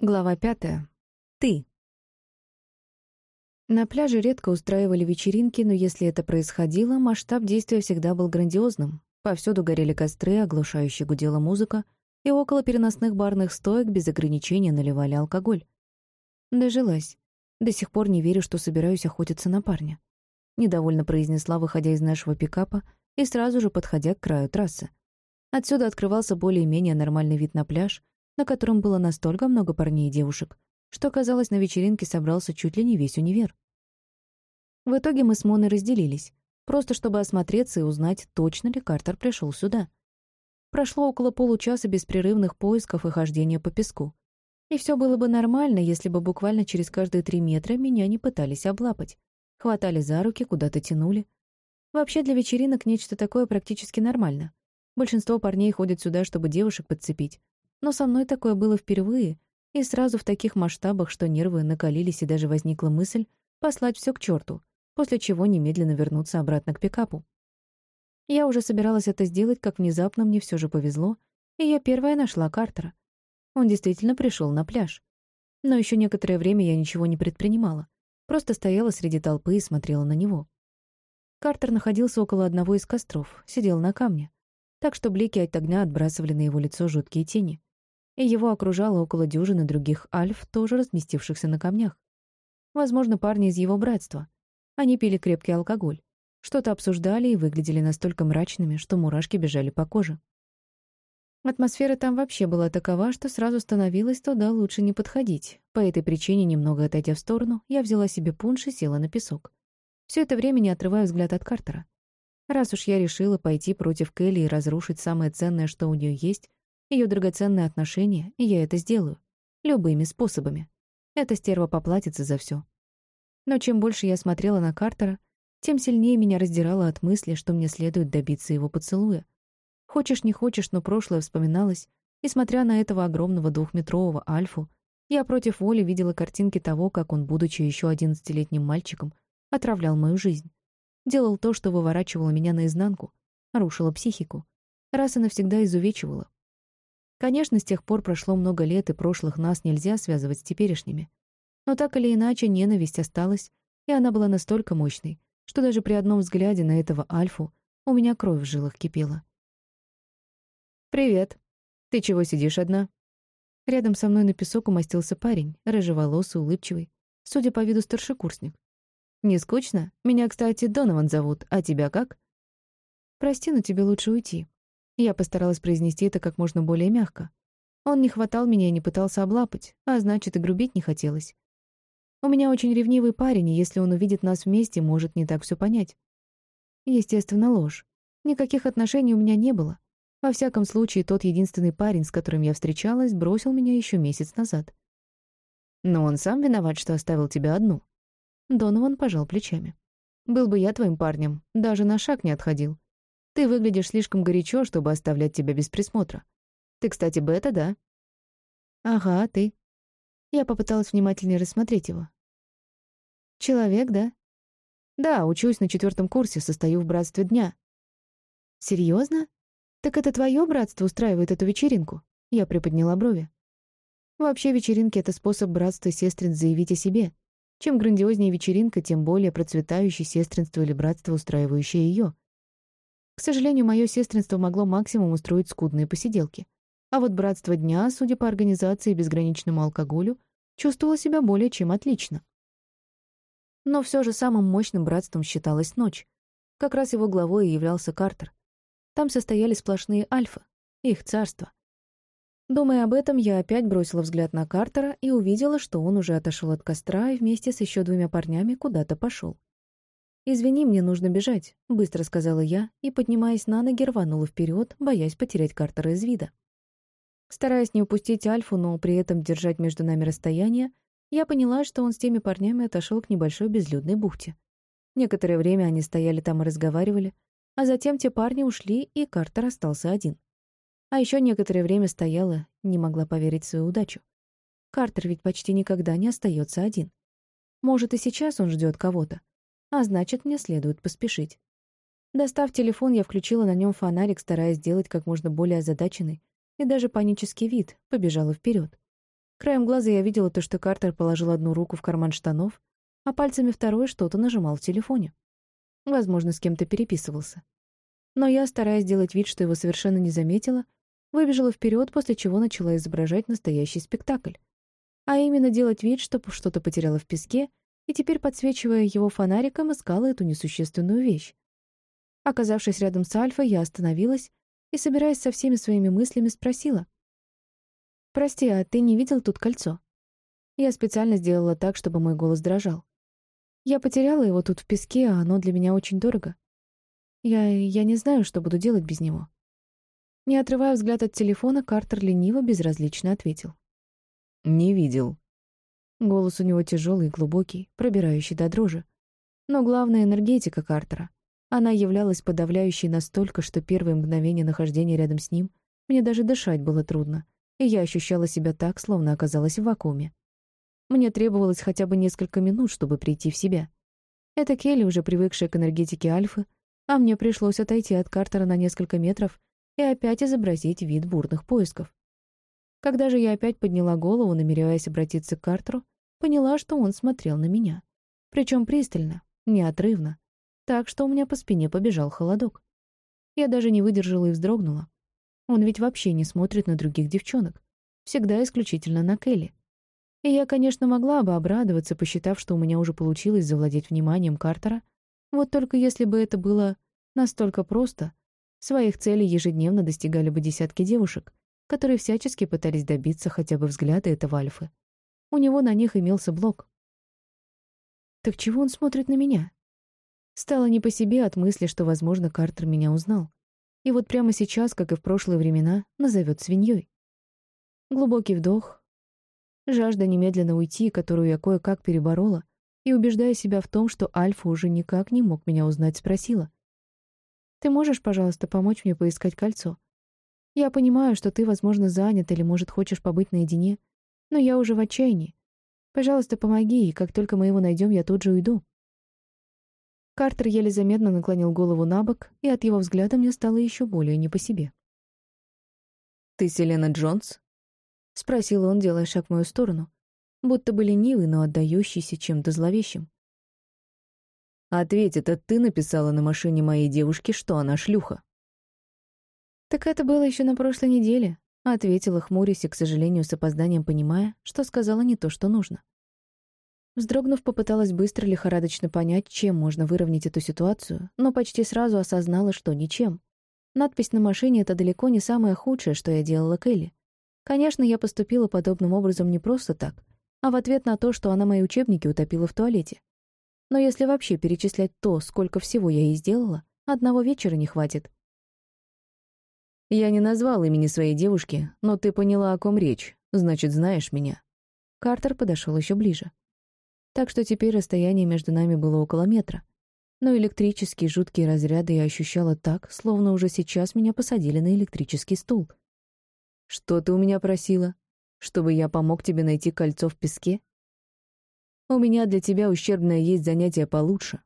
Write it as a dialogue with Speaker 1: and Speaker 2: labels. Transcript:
Speaker 1: Глава пятая. Ты. На пляже редко устраивали вечеринки, но если это происходило, масштаб действия всегда был грандиозным. Повсюду горели костры, оглушающе гудела музыка, и около переносных барных стоек без ограничения наливали алкоголь. Дожилась. До сих пор не верю, что собираюсь охотиться на парня. Недовольно произнесла, выходя из нашего пикапа и сразу же подходя к краю трассы. Отсюда открывался более-менее нормальный вид на пляж, на котором было настолько много парней и девушек, что, казалось, на вечеринке собрался чуть ли не весь универ. В итоге мы с Моной разделились, просто чтобы осмотреться и узнать, точно ли Картер пришел сюда. Прошло около получаса беспрерывных поисков и хождения по песку. И все было бы нормально, если бы буквально через каждые три метра меня не пытались облапать. Хватали за руки, куда-то тянули. Вообще для вечеринок нечто такое практически нормально. Большинство парней ходят сюда, чтобы девушек подцепить, но со мной такое было впервые, и сразу в таких масштабах, что нервы накалились, и даже возникла мысль послать все к черту, после чего немедленно вернуться обратно к пикапу. Я уже собиралась это сделать, как внезапно мне все же повезло, и я первая нашла Картера. Он действительно пришел на пляж. Но еще некоторое время я ничего не предпринимала, просто стояла среди толпы и смотрела на него. Картер находился около одного из костров, сидел на камне, так что блики от огня отбрасывали на его лицо жуткие тени и его окружало около дюжины других альф, тоже разместившихся на камнях. Возможно, парни из его братства. Они пили крепкий алкоголь, что-то обсуждали и выглядели настолько мрачными, что мурашки бежали по коже. Атмосфера там вообще была такова, что сразу становилось туда лучше не подходить. По этой причине, немного отойдя в сторону, я взяла себе пунш и села на песок. Все это время не отрывая взгляд от Картера. Раз уж я решила пойти против Келли и разрушить самое ценное, что у нее есть, ее драгоценные отношения, и я это сделаю. Любыми способами. Эта стерва поплатится за все. Но чем больше я смотрела на Картера, тем сильнее меня раздирало от мысли, что мне следует добиться его поцелуя. Хочешь, не хочешь, но прошлое вспоминалось, и, смотря на этого огромного двухметрового Альфу, я против воли видела картинки того, как он, будучи еще одиннадцатилетним мальчиком, отравлял мою жизнь. Делал то, что выворачивало меня наизнанку, рушило психику, раз и навсегда изувечивало, Конечно, с тех пор прошло много лет, и прошлых нас нельзя связывать с теперешними. Но так или иначе, ненависть осталась, и она была настолько мощной, что даже при одном взгляде на этого Альфу у меня кровь в жилах кипела. «Привет. Ты чего сидишь одна?» Рядом со мной на песок умостился парень, рыжеволосый, улыбчивый, судя по виду старшекурсник. «Не скучно? Меня, кстати, Донован зовут, а тебя как?» «Прости, но тебе лучше уйти», я постаралась произнести это как можно более мягко. Он не хватал меня и не пытался облапать, а значит, и грубить не хотелось. У меня очень ревнивый парень, и если он увидит нас вместе, может не так все понять. Естественно, ложь. Никаких отношений у меня не было. Во всяком случае, тот единственный парень, с которым я встречалась, бросил меня еще месяц назад. Но он сам виноват, что оставил тебя одну. Донован пожал плечами. Был бы я твоим парнем, даже на шаг не отходил. Ты выглядишь слишком горячо, чтобы оставлять тебя без присмотра. Ты, кстати, бета, да? Ага, а ты. Я попыталась внимательнее рассмотреть его. Человек, да? Да, учусь на четвертом курсе, состою в братстве дня. Серьезно? Так это твое братство устраивает эту вечеринку? Я приподняла брови. Вообще, вечеринки — это способ братства сестрин заявить о себе. Чем грандиознее вечеринка, тем более процветающее сестринство или братство, устраивающее ее. К сожалению, мое сестринство могло максимум устроить скудные посиделки. А вот братство дня, судя по организации и безграничному алкоголю, чувствовало себя более чем отлично. Но все же самым мощным братством считалась ночь. Как раз его главой и являлся Картер. Там состояли сплошные альфа, их царство. Думая об этом, я опять бросила взгляд на Картера и увидела, что он уже отошел от костра и вместе с еще двумя парнями куда-то пошел. «Извини, мне нужно бежать», — быстро сказала я и, поднимаясь на ноги, рванула вперед, боясь потерять Картера из вида. Стараясь не упустить Альфу, но при этом держать между нами расстояние, я поняла, что он с теми парнями отошел к небольшой безлюдной бухте. Некоторое время они стояли там и разговаривали, а затем те парни ушли, и Картер остался один. А еще некоторое время стояла, не могла поверить в свою удачу. Картер ведь почти никогда не остается один. Может, и сейчас он ждет кого-то, а значит, мне следует поспешить. Достав телефон, я включила на нем фонарик, стараясь сделать как можно более озадаченный и даже панический вид, побежала вперед. Краем глаза я видела то, что Картер положил одну руку в карман штанов, а пальцами второй что-то нажимал в телефоне. Возможно, с кем-то переписывался. Но я, стараясь сделать вид, что его совершенно не заметила, выбежала вперед, после чего начала изображать настоящий спектакль. А именно делать вид, что что-то потеряла в песке, и теперь, подсвечивая его фонариком, искала эту несущественную вещь. Оказавшись рядом с Альфой, я остановилась и, собираясь со всеми своими мыслями, спросила. «Прости, а ты не видел тут кольцо?» Я специально сделала так, чтобы мой голос дрожал. Я потеряла его тут в песке, а оно для меня очень дорого. Я... я не знаю, что буду делать без него. Не отрывая взгляд от телефона, Картер лениво, безразлично ответил.
Speaker 2: «Не видел».
Speaker 1: Голос у него тяжелый и глубокий, пробирающий до дрожи. Но главная энергетика Картера. Она являлась подавляющей настолько, что первые мгновения нахождения рядом с ним мне даже дышать было трудно, и я ощущала себя так, словно оказалась в вакууме. Мне требовалось хотя бы несколько минут, чтобы прийти в себя. Это Келли, уже привыкшая к энергетике Альфы, а мне пришлось отойти от Картера на несколько метров и опять изобразить вид бурных поисков. Когда же я опять подняла голову, намереваясь обратиться к Картеру, поняла, что он смотрел на меня. Причем пристально, неотрывно, так что у меня по спине побежал холодок. Я даже не выдержала и вздрогнула. Он ведь вообще не смотрит на других девчонок. Всегда исключительно на Келли. И я, конечно, могла бы обрадоваться, посчитав, что у меня уже получилось завладеть вниманием Картера, вот только если бы это было настолько просто, своих целей ежедневно достигали бы десятки девушек, которые всячески пытались добиться хотя бы взгляда этого Альфы. У него на них имелся блок. Так чего он смотрит на меня? Стало не по себе от мысли, что, возможно, Картер меня узнал. И вот прямо сейчас, как и в прошлые времена, назовет свиньей. Глубокий вдох. Жажда немедленно уйти, которую я кое-как переборола, и, убеждая себя в том, что Альфа уже никак не мог меня узнать, спросила. «Ты можешь, пожалуйста, помочь мне поискать кольцо? Я понимаю, что ты, возможно, занят или, может, хочешь побыть наедине, но я уже в отчаянии. Пожалуйста, помоги, и как только мы его найдем, я тут же уйду». Картер еле заметно наклонил голову на бок, и от его взгляда мне стало еще более не по себе.
Speaker 2: «Ты Селена Джонс?»
Speaker 1: — спросил он, делая шаг в мою сторону, будто бы ленивый, но отдающийся чем-то зловещим.
Speaker 2: «Ответь, это ты написала на машине моей девушки, что она шлюха?»
Speaker 1: «Так это было еще на прошлой неделе», — ответила, хмурясь и, к сожалению, с опозданием понимая, что сказала не то, что нужно. Вздрогнув, попыталась быстро лихорадочно понять, чем можно выровнять эту ситуацию, но почти сразу осознала, что ничем. Надпись на машине — это далеко не самое худшее, что я делала Келли. Конечно, я поступила подобным образом не просто так, а в ответ на то, что она мои учебники утопила в туалете. Но если вообще перечислять то, сколько всего я ей сделала, одного вечера не хватит.
Speaker 2: Я не назвал имени своей девушки, но ты поняла, о ком речь, значит, знаешь меня.
Speaker 1: Картер подошел еще ближе так что теперь расстояние между нами было около метра. Но электрические жуткие разряды я ощущала так, словно уже сейчас меня посадили на электрический стул.
Speaker 2: «Что ты у меня просила? Чтобы я помог тебе найти кольцо в песке?» «У меня для тебя ущербное есть занятие получше.